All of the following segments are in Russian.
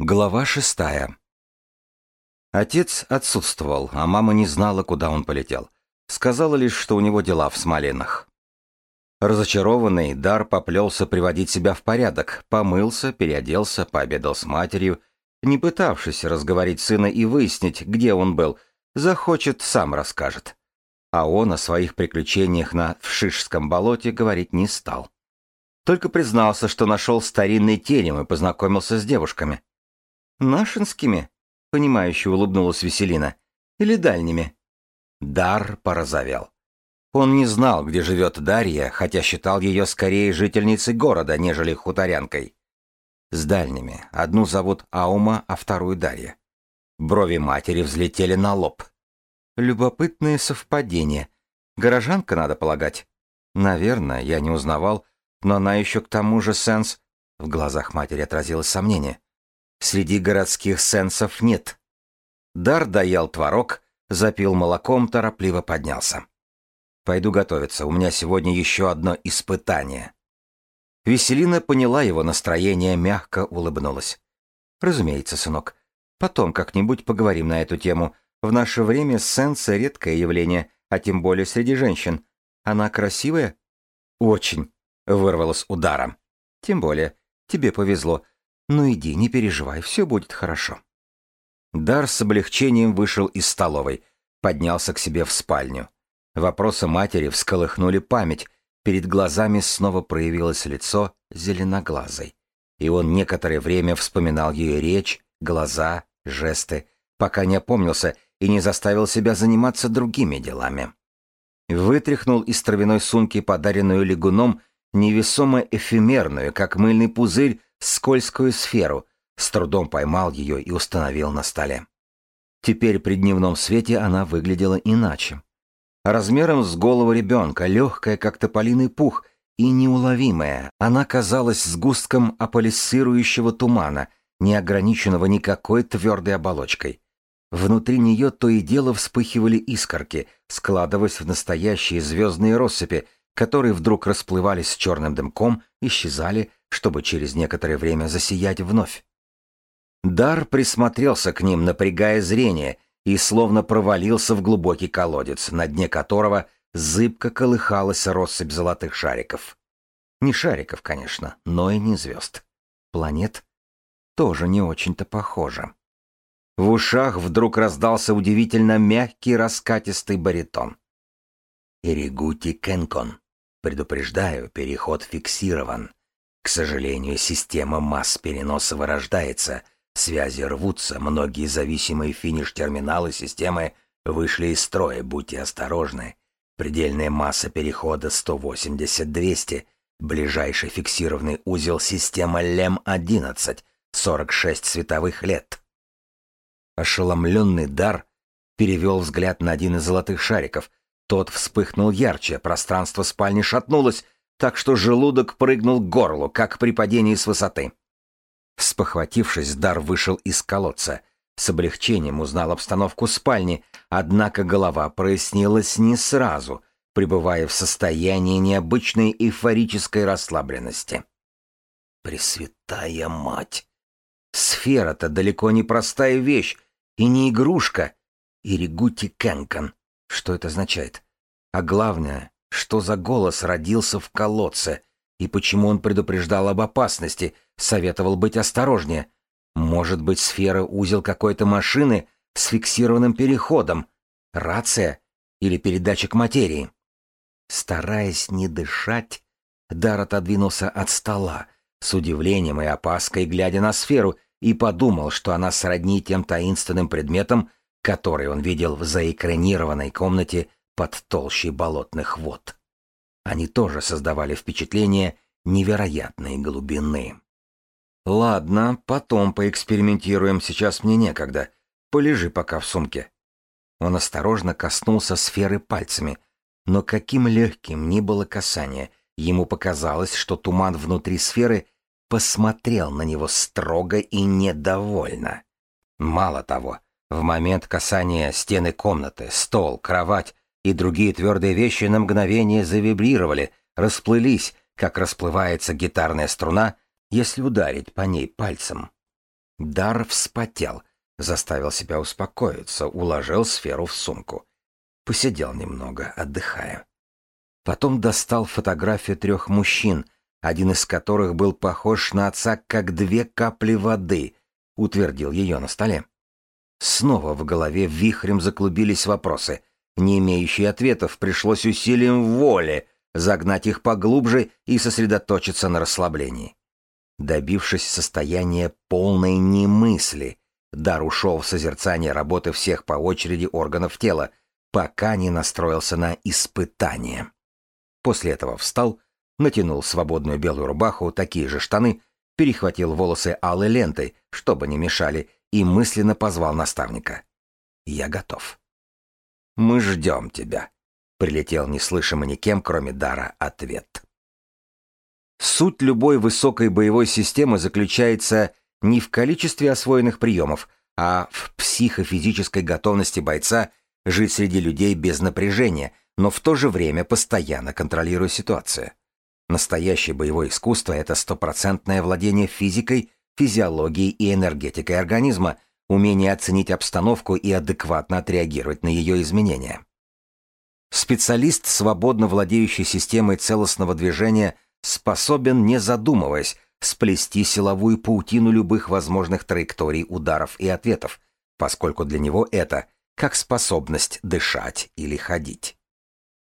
Глава шестая. Отец отсутствовал, а мама не знала, куда он полетел. Сказала лишь, что у него дела в Смоленах. Разочарованный, Дар поплелся приводить себя в порядок, помылся, переоделся, пообедал с матерью, не пытавшись разговорить сына и выяснить, где он был, захочет, сам расскажет. А он о своих приключениях на Вшишском болоте говорить не стал. Только признался, что нашел старинный терем и познакомился с девушками. «Нашинскими?» — понимающе улыбнулась Веселина. «Или дальними?» Дар порозовел. Он не знал, где живет Дарья, хотя считал ее скорее жительницей города, нежели хуторянкой. С дальними. Одну зовут Аума, а вторую Дарья. Брови матери взлетели на лоб. Любопытное совпадение. Горожанка, надо полагать. Наверное, я не узнавал, но она еще к тому же сенс... В глазах матери отразилось сомнение. Среди городских сенсов нет. Дар доел творог, запил молоком, торопливо поднялся. Пойду готовиться, у меня сегодня еще одно испытание. Веселина поняла его настроение, мягко улыбнулась. Разумеется, сынок. Потом как-нибудь поговорим на эту тему. В наше время сенс — редкое явление, а тем более среди женщин. Она красивая? Очень. Вырвалась ударом. Тем более. Тебе повезло. Ну иди, не переживай, все будет хорошо. Дар с облегчением вышел из столовой, поднялся к себе в спальню. Вопросы матери всколыхнули память, перед глазами снова проявилось лицо зеленоглазой. И он некоторое время вспоминал ее речь, глаза, жесты, пока не опомнился и не заставил себя заниматься другими делами. Вытряхнул из травяной сумки, подаренную лягуном, невесомо эфемерную, как мыльный пузырь, скользкую сферу, с трудом поймал ее и установил на столе. Теперь при дневном свете она выглядела иначе. Размером с голову ребенка, легкая, как тополиный пух, и неуловимая, она казалась сгустком аполисцирующего тумана, не ограниченного никакой твердой оболочкой. Внутри нее то и дело вспыхивали искорки, складываясь в настоящие звездные россыпи, которые вдруг расплывались черным дымком, исчезали, чтобы через некоторое время засиять вновь. Дар присмотрелся к ним, напрягая зрение, и словно провалился в глубокий колодец, на дне которого зыбко колыхалась россыпь золотых шариков. Не шариков, конечно, но и не звезд. Планет тоже не очень-то похоже. В ушах вдруг раздался удивительно мягкий раскатистый баритон. «Иригути Кенкон. Предупреждаю, переход фиксирован. К сожалению, система масс переноса вырождается, связи рвутся, многие зависимые финиш-терминалы системы вышли из строя, будьте осторожны. Предельная масса перехода 180-200, ближайший фиксированный узел система ЛЕМ-11, 46 световых лет. Ошеломленный дар перевел взгляд на один из золотых шариков. Тот вспыхнул ярче, пространство спальни шатнулось, так что желудок прыгнул к горлу, как при падении с высоты. Спохватившись, Дар вышел из колодца. С облегчением узнал обстановку спальни, однако голова прояснилась не сразу, пребывая в состоянии необычной эйфорической расслабленности. Пресвятая мать! Сфера-то далеко не простая вещь и не игрушка. Иригути Кенкан. Что это означает? А главное, что за голос родился в колодце, и почему он предупреждал об опасности, советовал быть осторожнее. Может быть, сфера узел какой-то машины с фиксированным переходом, рация или передатчик материи. Стараясь не дышать, Дар отодвинулся от стола, с удивлением и опаской глядя на сферу, и подумал, что она сродни тем таинственным предметам, который он видел в заэкранированной комнате под толщей болотных вод. Они тоже создавали впечатление невероятной глубины. «Ладно, потом поэкспериментируем, сейчас мне некогда. Полежи пока в сумке». Он осторожно коснулся сферы пальцами, но каким легким ни было касание, ему показалось, что туман внутри сферы посмотрел на него строго и недовольно. Мало того, в момент касания стены комнаты, стол, кровать и другие твердые вещи на мгновение завибрировали, расплылись, как расплывается гитарная струна, если ударить по ней пальцем. Дар вспотел, заставил себя успокоиться, уложил сферу в сумку. Посидел немного, отдыхая. Потом достал фотографию трех мужчин, один из которых был похож на отца как две капли воды, утвердил ее на столе. Снова в голове вихрем заклубились вопросы, не имеющие ответов, пришлось усилием воли загнать их поглубже и сосредоточиться на расслаблении. Добившись состояния полной немысли, Дар ушел в созерцание работы всех по очереди органов тела, пока не настроился на испытание. После этого встал, натянул свободную белую рубаху, такие же штаны, перехватил волосы алой лентой, чтобы не мешали, и мысленно позвал наставника. «Я готов». «Мы ждем тебя», — прилетел неслышимо никем, кроме дара, ответ. Суть любой высокой боевой системы заключается не в количестве освоенных приемов, а в психофизической готовности бойца жить среди людей без напряжения, но в то же время постоянно контролируя ситуацию. Настоящее боевое искусство — это стопроцентное владение физикой, физиологией и энергетикой организма, умение оценить обстановку и адекватно отреагировать на ее изменения. Специалист, свободно владеющий системой целостного движения, способен, не задумываясь, сплести силовую паутину любых возможных траекторий ударов и ответов, поскольку для него это как способность дышать или ходить.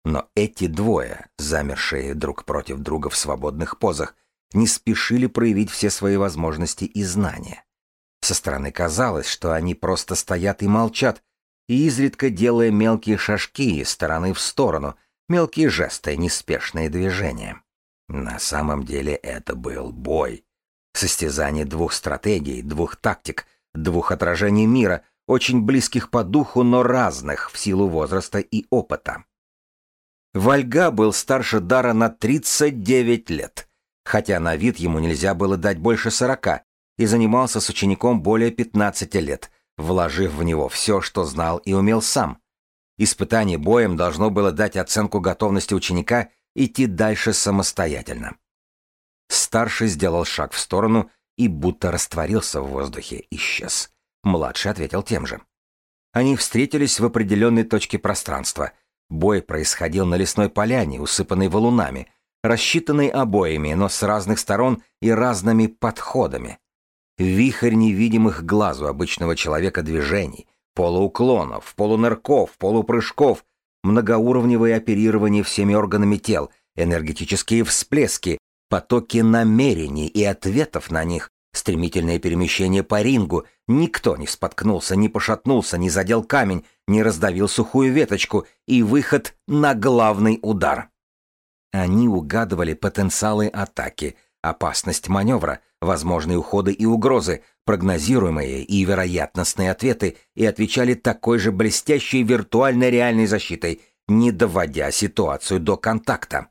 Но эти двое, замершие друг против друга в свободных позах, не спешили проявить все свои возможности и знания. Со стороны казалось, что они просто стоят и молчат, и изредка делая мелкие шажки из стороны в сторону, мелкие жесты, неспешные движения. На самом деле это был бой. Состязание двух стратегий, двух тактик, двух отражений мира, очень близких по духу, но разных в силу возраста и опыта. Вальга был старше Дара на 39 лет, хотя на вид ему нельзя было дать больше 40, и занимался с учеником более 15 лет, вложив в него все, что знал и умел сам. Испытание боем должно было дать оценку готовности ученика идти дальше самостоятельно. Старший сделал шаг в сторону и будто растворился в воздухе, исчез. Младший ответил тем же. Они встретились в определенной точке пространства. Бой происходил на лесной поляне, усыпанной валунами, рассчитанной обоями, но с разных сторон и разными подходами. Вихрь невидимых глазу обычного человека движений, полууклонов, полунырков, полупрыжков, многоуровневое оперирование всеми органами тел, энергетические всплески, потоки намерений и ответов на них, стремительное перемещение по рингу, никто не споткнулся, не пошатнулся, не задел камень, не раздавил сухую веточку и выход на главный удар. Они угадывали потенциалы атаки, опасность маневра, возможные уходы и угрозы, прогнозируемые и вероятностные ответы и отвечали такой же блестящей виртуальной реальной защитой, не доводя ситуацию до контакта.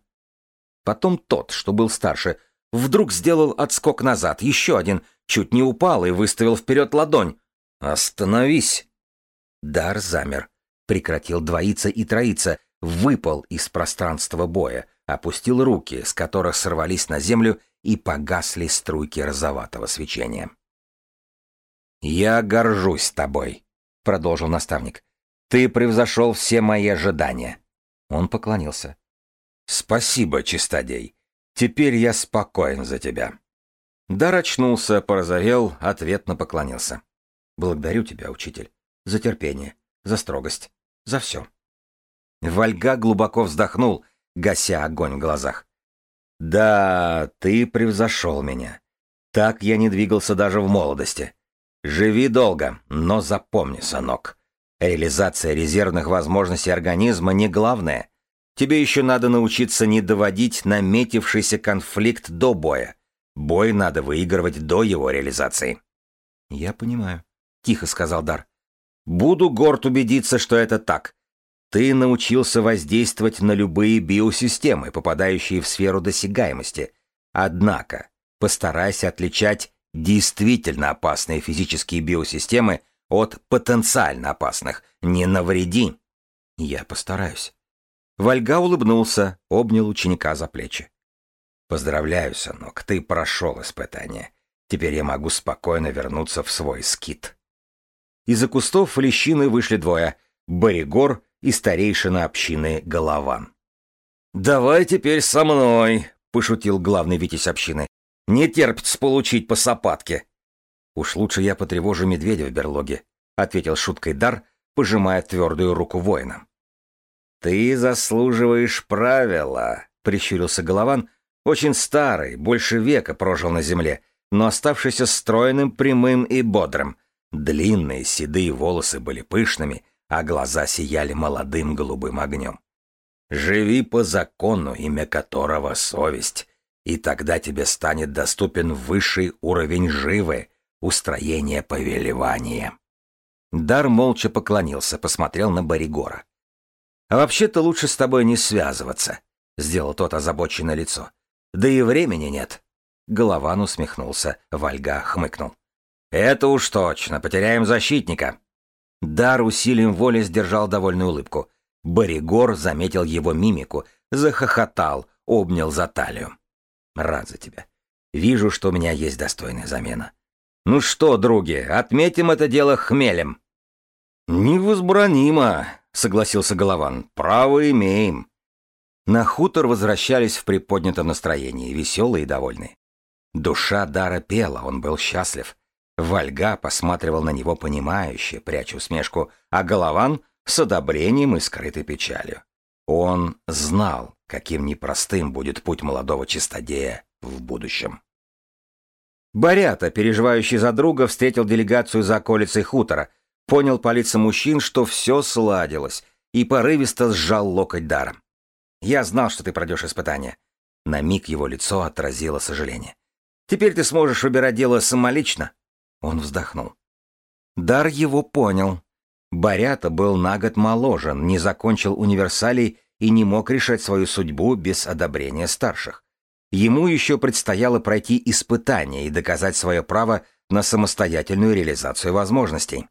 Потом тот, что был старше, вдруг сделал отскок назад, еще один, чуть не упал и выставил вперед ладонь. «Остановись!» Дар замер, прекратил двоиться и троиться, выпал из пространства боя, опустил руки, с которых сорвались на землю и погасли струйки розоватого свечения. «Я горжусь тобой», — продолжил наставник. «Ты превзошел все мои ожидания». Он поклонился. «Спасибо, чистодей. Теперь я спокоен за тебя». Дар очнулся, порозовел, ответно поклонился. «Благодарю тебя, учитель, за терпение, за строгость, за все». Вальга глубоко вздохнул, гася огонь в глазах. «Да, ты превзошел меня. Так я не двигался даже в молодости. Живи долго, но запомни, сынок, реализация резервных возможностей организма не главное. Тебе еще надо научиться не доводить наметившийся конфликт до боя. Бой надо выигрывать до его реализации. Я понимаю, тихо сказал Дар. Буду горд убедиться, что это так. Ты научился воздействовать на любые биосистемы, попадающие в сферу досягаемости. Однако, постарайся отличать действительно опасные физические биосистемы от потенциально опасных. Не навреди. Я постараюсь. Вальга улыбнулся, обнял ученика за плечи. Поздравляю, сынок, ты прошел испытание. Теперь я могу спокойно вернуться в свой скит. Из-за кустов лещины вышли двое — Боригор и старейшина общины Голован. «Давай теперь со мной», — пошутил главный витязь общины. «Не терпится получить по сапатке». «Уж лучше я потревожу медведя в берлоге», — ответил шуткой Дар, пожимая твердую руку воина. «Ты заслуживаешь правила», — прищурился Голован, очень старый, больше века прожил на земле, но оставшийся стройным, прямым и бодрым. Длинные седые волосы были пышными, а глаза сияли молодым голубым огнем. «Живи по закону, имя которого совесть, и тогда тебе станет доступен высший уровень живы, устроение повелевания». Дар молча поклонился, посмотрел на Боригора. «А вообще-то лучше с тобой не связываться», — сделал тот озабоченное лицо. «Да и времени нет». Голован усмехнулся, Вальга хмыкнул. «Это уж точно, потеряем защитника». Дар усилием воли сдержал довольную улыбку. Боригор заметил его мимику, захохотал, обнял за талию. «Рад за тебя. Вижу, что у меня есть достойная замена. Ну что, други, отметим это дело хмелем». «Невозбранимо», — согласился Голован. «Право имеем». На хутор возвращались в приподнятом настроении, веселые и довольные. Душа Дара пела, он был счастлив. Вальга посматривал на него понимающе, пряча усмешку, а Голован — с одобрением и скрытой печалью. Он знал, каким непростым будет путь молодого чистодея в будущем. Борята, переживающий за друга, встретил делегацию за околицей хутора, понял по лицам мужчин, что все сладилось, и порывисто сжал локоть даром. «Я знал, что ты пройдешь испытание». На миг его лицо отразило сожаление. «Теперь ты сможешь выбирать дело самолично?» Он вздохнул. Дар его понял. Борята был на год моложен, не закончил универсалий и не мог решать свою судьбу без одобрения старших. Ему еще предстояло пройти испытание и доказать свое право на самостоятельную реализацию возможностей.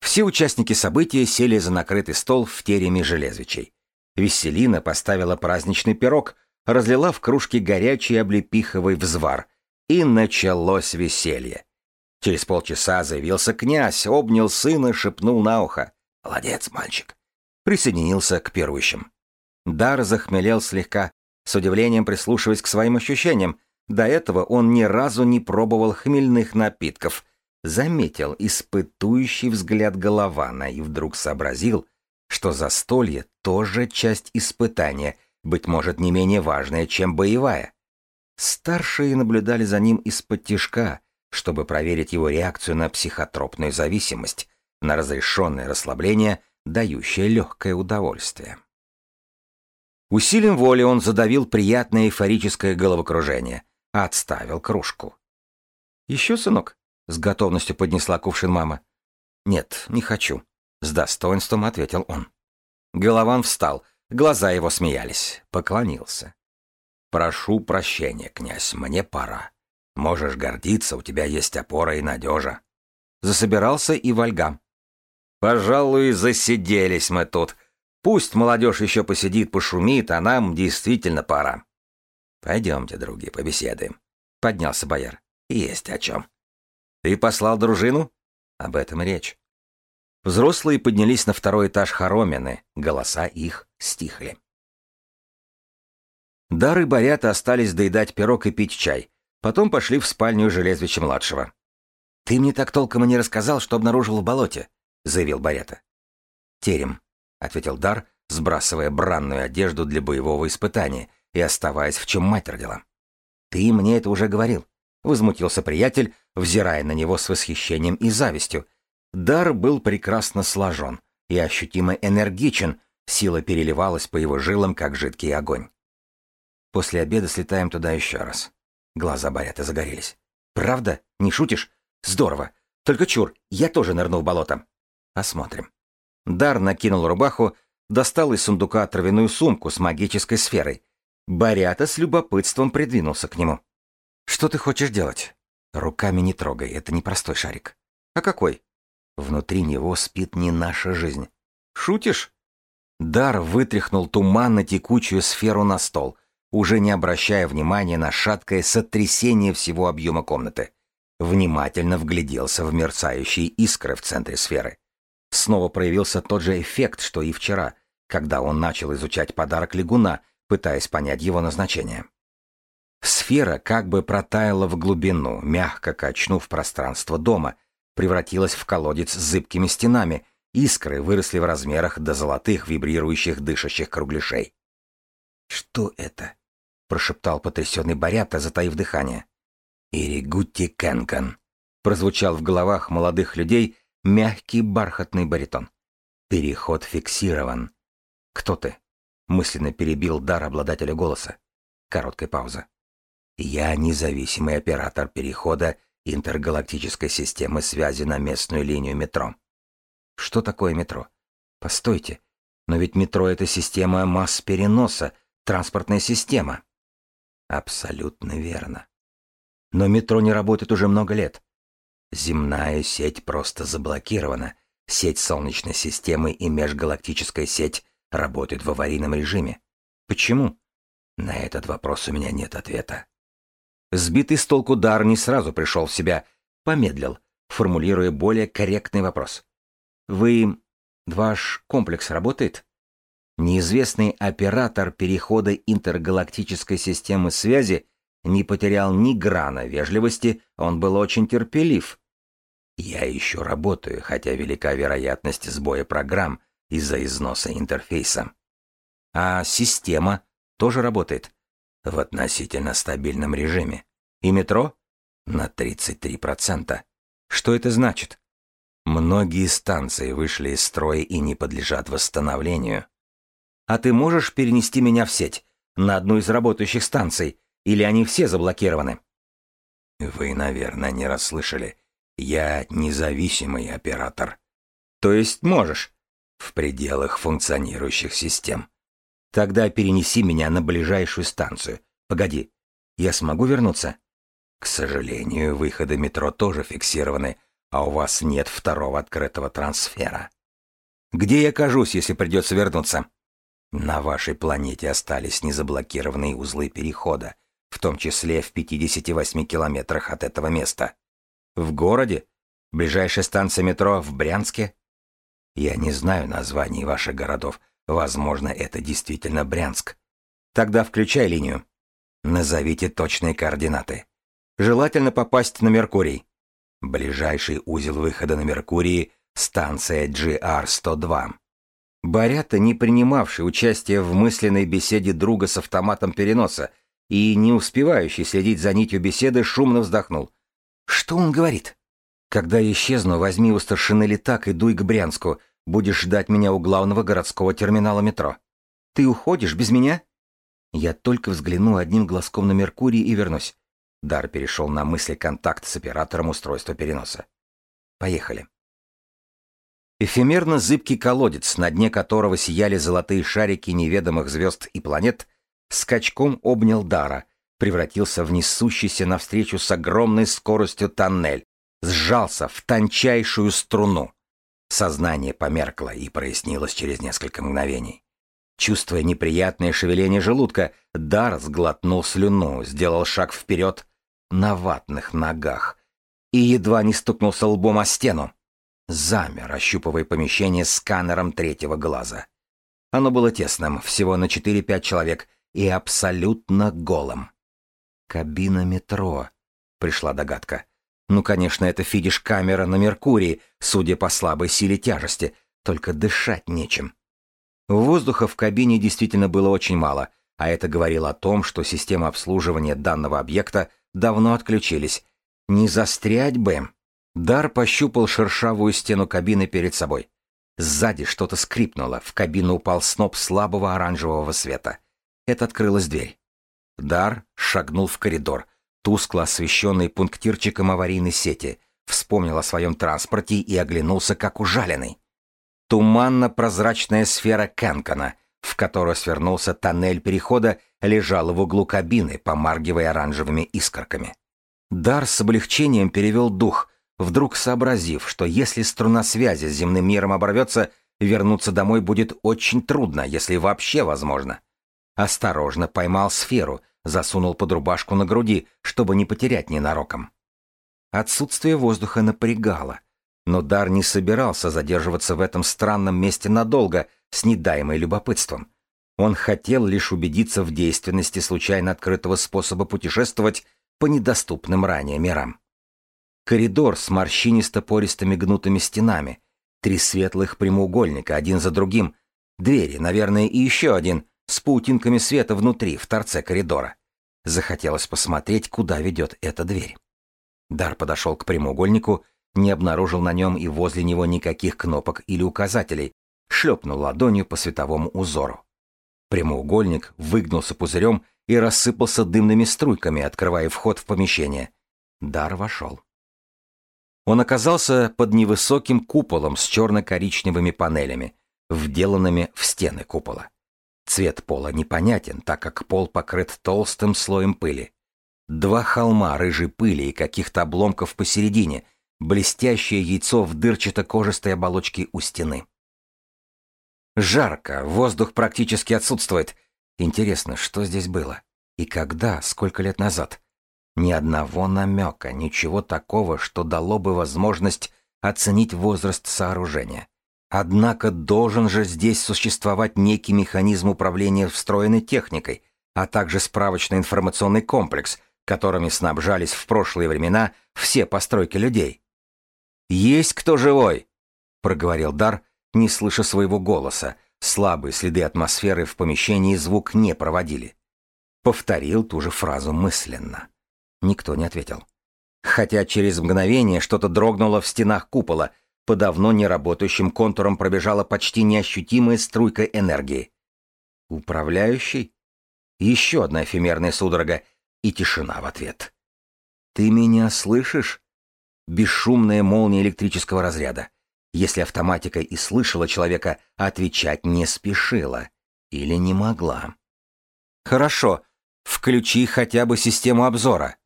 Все участники события сели за накрытый стол в тереме Железвичей. Веселина поставила праздничный пирог, разлила в кружке горячий облепиховый взвар, и началось веселье. Через полчаса заявился князь, обнял сына, шепнул на ухо. «Молодец, мальчик!» Присоединился к пирующим. Дар захмелел слегка, с удивлением прислушиваясь к своим ощущениям. До этого он ни разу не пробовал хмельных напитков. Заметил испытующий взгляд Голована и вдруг сообразил, что застолье тоже часть испытания, быть может, не менее важная, чем боевая. Старшие наблюдали за ним из-под тишка, чтобы проверить его реакцию на психотропную зависимость, на разрешенное расслабление, дающее легкое удовольствие. Усилием воли он задавил приятное эйфорическое головокружение, отставил кружку. «Еще, сынок?» — с готовностью поднесла кувшин мама. «Нет, не хочу», — с достоинством ответил он. Голован встал, глаза его смеялись, поклонился. «Прошу прощения, князь, мне пора. Можешь гордиться, у тебя есть опора и надежа». Засобирался и Вальга. «Пожалуй, засиделись мы тут», Пусть молодежь еще посидит, пошумит, а нам действительно пора. Пойдемте, други, побеседуем. Поднялся бояр. Есть о чем. Ты послал дружину? Об этом речь. Взрослые поднялись на второй этаж хоромины, голоса их стихли. Дары Борята остались доедать пирог и пить чай. Потом пошли в спальню Железвича-младшего. «Ты мне так толком и не рассказал, что обнаружил в болоте», — заявил Борята. «Терем», ответил Дар, сбрасывая бранную одежду для боевого испытания и оставаясь в чем мать родила. «Ты мне это уже говорил», — возмутился приятель, взирая на него с восхищением и завистью. Дар был прекрасно сложен и ощутимо энергичен, сила переливалась по его жилам, как жидкий огонь. После обеда слетаем туда еще раз. Глаза Барята загорелись. «Правда? Не шутишь? Здорово. Только чур, я тоже нырну в болото. Посмотрим». Дар накинул рубаху, достал из сундука травяную сумку с магической сферой. Барята с любопытством придвинулся к нему. «Что ты хочешь делать?» «Руками не трогай, это не простой шарик». «А какой?» «Внутри него спит не наша жизнь». «Шутишь?» Дар вытряхнул туманно текучую сферу на стол, уже не обращая внимания на шаткое сотрясение всего объема комнаты. Внимательно вгляделся в мерцающие искры в центре сферы. Снова проявился тот же эффект, что и вчера, когда он начал изучать подарок лягуна, пытаясь понять его назначение. Сфера как бы протаяла в глубину, мягко качнув пространство дома, превратилась в колодец с зыбкими стенами, искры выросли в размерах до золотых вибрирующих дышащих кругляшей. «Что это?» — прошептал потрясенный Барята, затаив дыхание. «Иригутти Кенкан», — прозвучал в головах молодых людей мягкий бархатный баритон. «Переход фиксирован». «Кто ты?» — мысленно перебил дар обладателя голоса. Короткая пауза. «Я независимый оператор перехода интергалактической системы связи на местную линию метро». «Что такое метро?» «Постойте, но ведь метро — это система масс переноса, транспортная система». Абсолютно верно. Но метро не работает уже много лет. Земная сеть просто заблокирована. Сеть Солнечной системы и межгалактическая сеть работают в аварийном режиме. Почему? На этот вопрос у меня нет ответа. Сбитый с толку дар не сразу пришел в себя, помедлил, формулируя более корректный вопрос. Вы... Ваш комплекс работает? Неизвестный оператор перехода интергалактической системы связи не потерял ни грана вежливости, он был очень терпелив. Я еще работаю, хотя велика вероятность сбоя программ из-за износа интерфейса. А система тоже работает в относительно стабильном режиме. И метро на 33%. Что это значит? Многие станции вышли из строя и не подлежат восстановлению. А ты можешь перенести меня в сеть, на одну из работающих станций, или они все заблокированы? Вы, наверное, не расслышали. Я независимый оператор. То есть можешь? В пределах функционирующих систем. Тогда перенеси меня на ближайшую станцию. Погоди, я смогу вернуться? К сожалению, выходы метро тоже фиксированы, а у вас нет второго открытого трансфера. Где я окажусь, если придется вернуться? На вашей планете остались незаблокированные узлы перехода, в том числе в 58 километрах от этого места. В городе? Ближайшая станция метро в Брянске? Я не знаю названий ваших городов, Возможно, это действительно Брянск. Тогда включай линию. Назовите точные координаты. Желательно попасть на Меркурий. Ближайший узел выхода на Меркурии — станция GR-102. Барята, не принимавший участие в мысленной беседе друга с автоматом переноса и не успевающий следить за нитью беседы, шумно вздохнул. «Что он говорит?» «Когда исчезну, возьми у старшины летак и дуй к Брянску. Будешь ждать меня у главного городского терминала метро. Ты уходишь без меня? Я только взгляну одним глазком на Меркурий и вернусь. Дар перешел на мысли контакт с оператором устройства переноса. Поехали. Эфемерно зыбкий колодец, на дне которого сияли золотые шарики неведомых звезд и планет, скачком обнял Дара, превратился в несущийся навстречу с огромной скоростью тоннель, сжался в тончайшую струну. Сознание померкло и прояснилось через несколько мгновений. Чувствуя неприятное шевеление желудка, Дар сглотнул слюну, сделал шаг вперед на ватных ногах и едва не стукнулся лбом о стену. Замер, ощупывая помещение сканером третьего глаза. Оно было тесным, всего на 4-5 человек, и абсолютно голым. «Кабина метро», — пришла догадка. Ну, конечно, это фидиш-камера на Меркурии, судя по слабой силе тяжести, только дышать нечем. Воздуха в кабине действительно было очень мало, а это говорило о том, что система обслуживания данного объекта давно отключились. Не застрять бы. Дар пощупал шершавую стену кабины перед собой. Сзади что-то скрипнуло, в кабину упал сноп слабого оранжевого света. Это открылась дверь. Дар шагнул в коридор, тускло освещенный пунктирчиком аварийной сети, вспомнил о своем транспорте и оглянулся как ужаленный. Туманно-прозрачная сфера Кенкона, в которую свернулся тоннель перехода, лежала в углу кабины, помаргивая оранжевыми искорками. Дар с облегчением перевел дух, вдруг сообразив, что если струна связи с земным миром оборвется, вернуться домой будет очень трудно, если вообще возможно. осторожно поймал сферу, засунул под рубашку на груди, чтобы не потерять ненароком. Отсутствие воздуха напрягало, но Дар не собирался задерживаться в этом странном месте надолго, с недаемой любопытством. Он хотел лишь убедиться в действенности случайно открытого способа путешествовать по недоступным ранее мирам. Коридор с морщинисто-пористыми гнутыми стенами, три светлых прямоугольника, один за другим, двери, наверное, и еще один, с паутинками света внутри, в торце коридора. Захотелось посмотреть, куда ведет эта дверь. Дар подошел к прямоугольнику, не обнаружил на нем и возле него никаких кнопок или указателей, шлепнул ладонью по световому узору. Прямоугольник выгнулся пузырем и рассыпался дымными струйками, открывая вход в помещение. Дар вошел. Он оказался под невысоким куполом с черно-коричневыми панелями, вделанными в стены купола. Цвет пола непонятен, так как пол покрыт толстым слоем пыли. Два холма рыжей пыли и каких-то обломков посередине, блестящее яйцо в дырчато-кожистой оболочке у стены. Жарко, воздух практически отсутствует. Интересно, что здесь было? И когда, сколько лет назад? Ни одного намека, ничего такого, что дало бы возможность оценить возраст сооружения. Однако должен же здесь существовать некий механизм управления встроенной техникой, а также справочный информационный комплекс, которыми снабжались в прошлые времена все постройки людей. «Есть кто живой?» — проговорил Дар, не слыша своего голоса. Слабые следы атмосферы в помещении звук не проводили. Повторил ту же фразу мысленно. Никто не ответил. Хотя через мгновение что-то дрогнуло в стенах купола, по давно неработающим контурам пробежала почти неощутимая струйка энергии. «Управляющий?» Еще одна эфемерная судорога и тишина в ответ. «Ты меня слышишь?» Бесшумная молния электрического разряда. Если автоматика и слышала человека, отвечать не спешила. Или не могла. «Хорошо, включи хотя бы систему обзора»,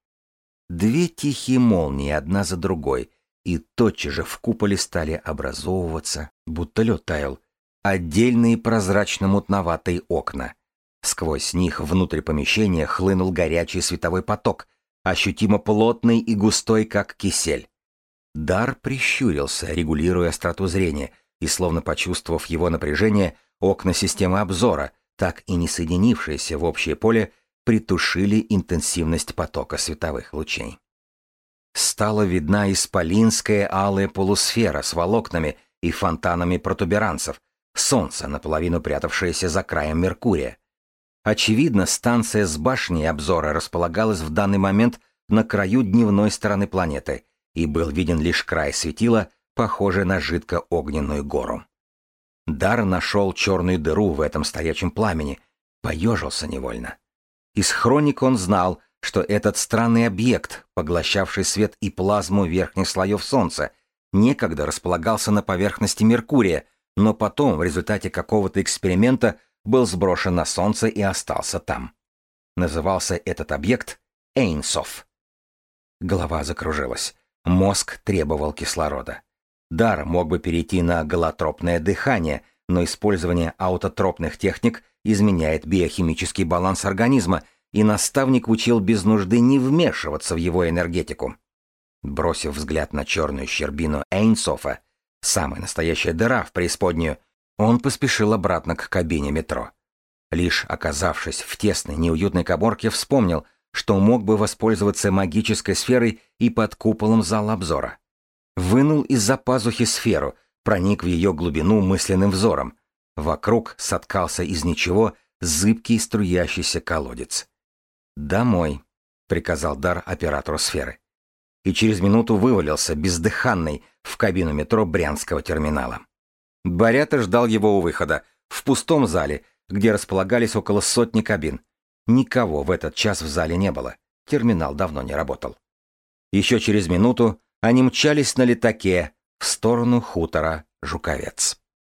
Две тихие молнии одна за другой, и тотчас же в куполе стали образовываться, будто лед таял, отдельные прозрачно-мутноватые окна. Сквозь них внутрь помещения хлынул горячий световой поток, ощутимо плотный и густой, как кисель. Дар прищурился, регулируя остроту зрения, и, словно почувствовав его напряжение, окна системы обзора, так и не соединившиеся в общее поле, притушили интенсивность потока световых лучей. Стала видна исполинская алая полусфера с волокнами и фонтанами протуберанцев, солнце, наполовину прятавшееся за краем Меркурия. Очевидно, станция с башней обзора располагалась в данный момент на краю дневной стороны планеты, и был виден лишь край светила, похожий на жидко-огненную гору. Дар нашел черную дыру в этом стоячем пламени, поежился невольно. Из хроник он знал, что этот странный объект, поглощавший свет и плазму верхних слоев Солнца, некогда располагался на поверхности Меркурия, но потом в результате какого-то эксперимента был сброшен на Солнце и остался там. Назывался этот объект Эйнсов. Голова закружилась. Мозг требовал кислорода. Дар мог бы перейти на голотропное дыхание, но использование аутотропных техник изменяет биохимический баланс организма, и наставник учил без нужды не вмешиваться в его энергетику. Бросив взгляд на черную щербину Эйнсофа, самая настоящая дыра в преисподнюю, он поспешил обратно к кабине метро. Лишь оказавшись в тесной, неуютной коморке, вспомнил, что мог бы воспользоваться магической сферой и под куполом зала обзора. Вынул из-за пазухи сферу, проник в ее глубину мысленным взором, Вокруг соткался из ничего зыбкий струящийся колодец. «Домой», — приказал Дар оператору сферы. И через минуту вывалился, бездыханный, в кабину метро Брянского терминала. Борята ждал его у выхода, в пустом зале, где располагались около сотни кабин. Никого в этот час в зале не было. Терминал давно не работал. Еще через минуту они мчались на летаке в сторону хутора Жуковец.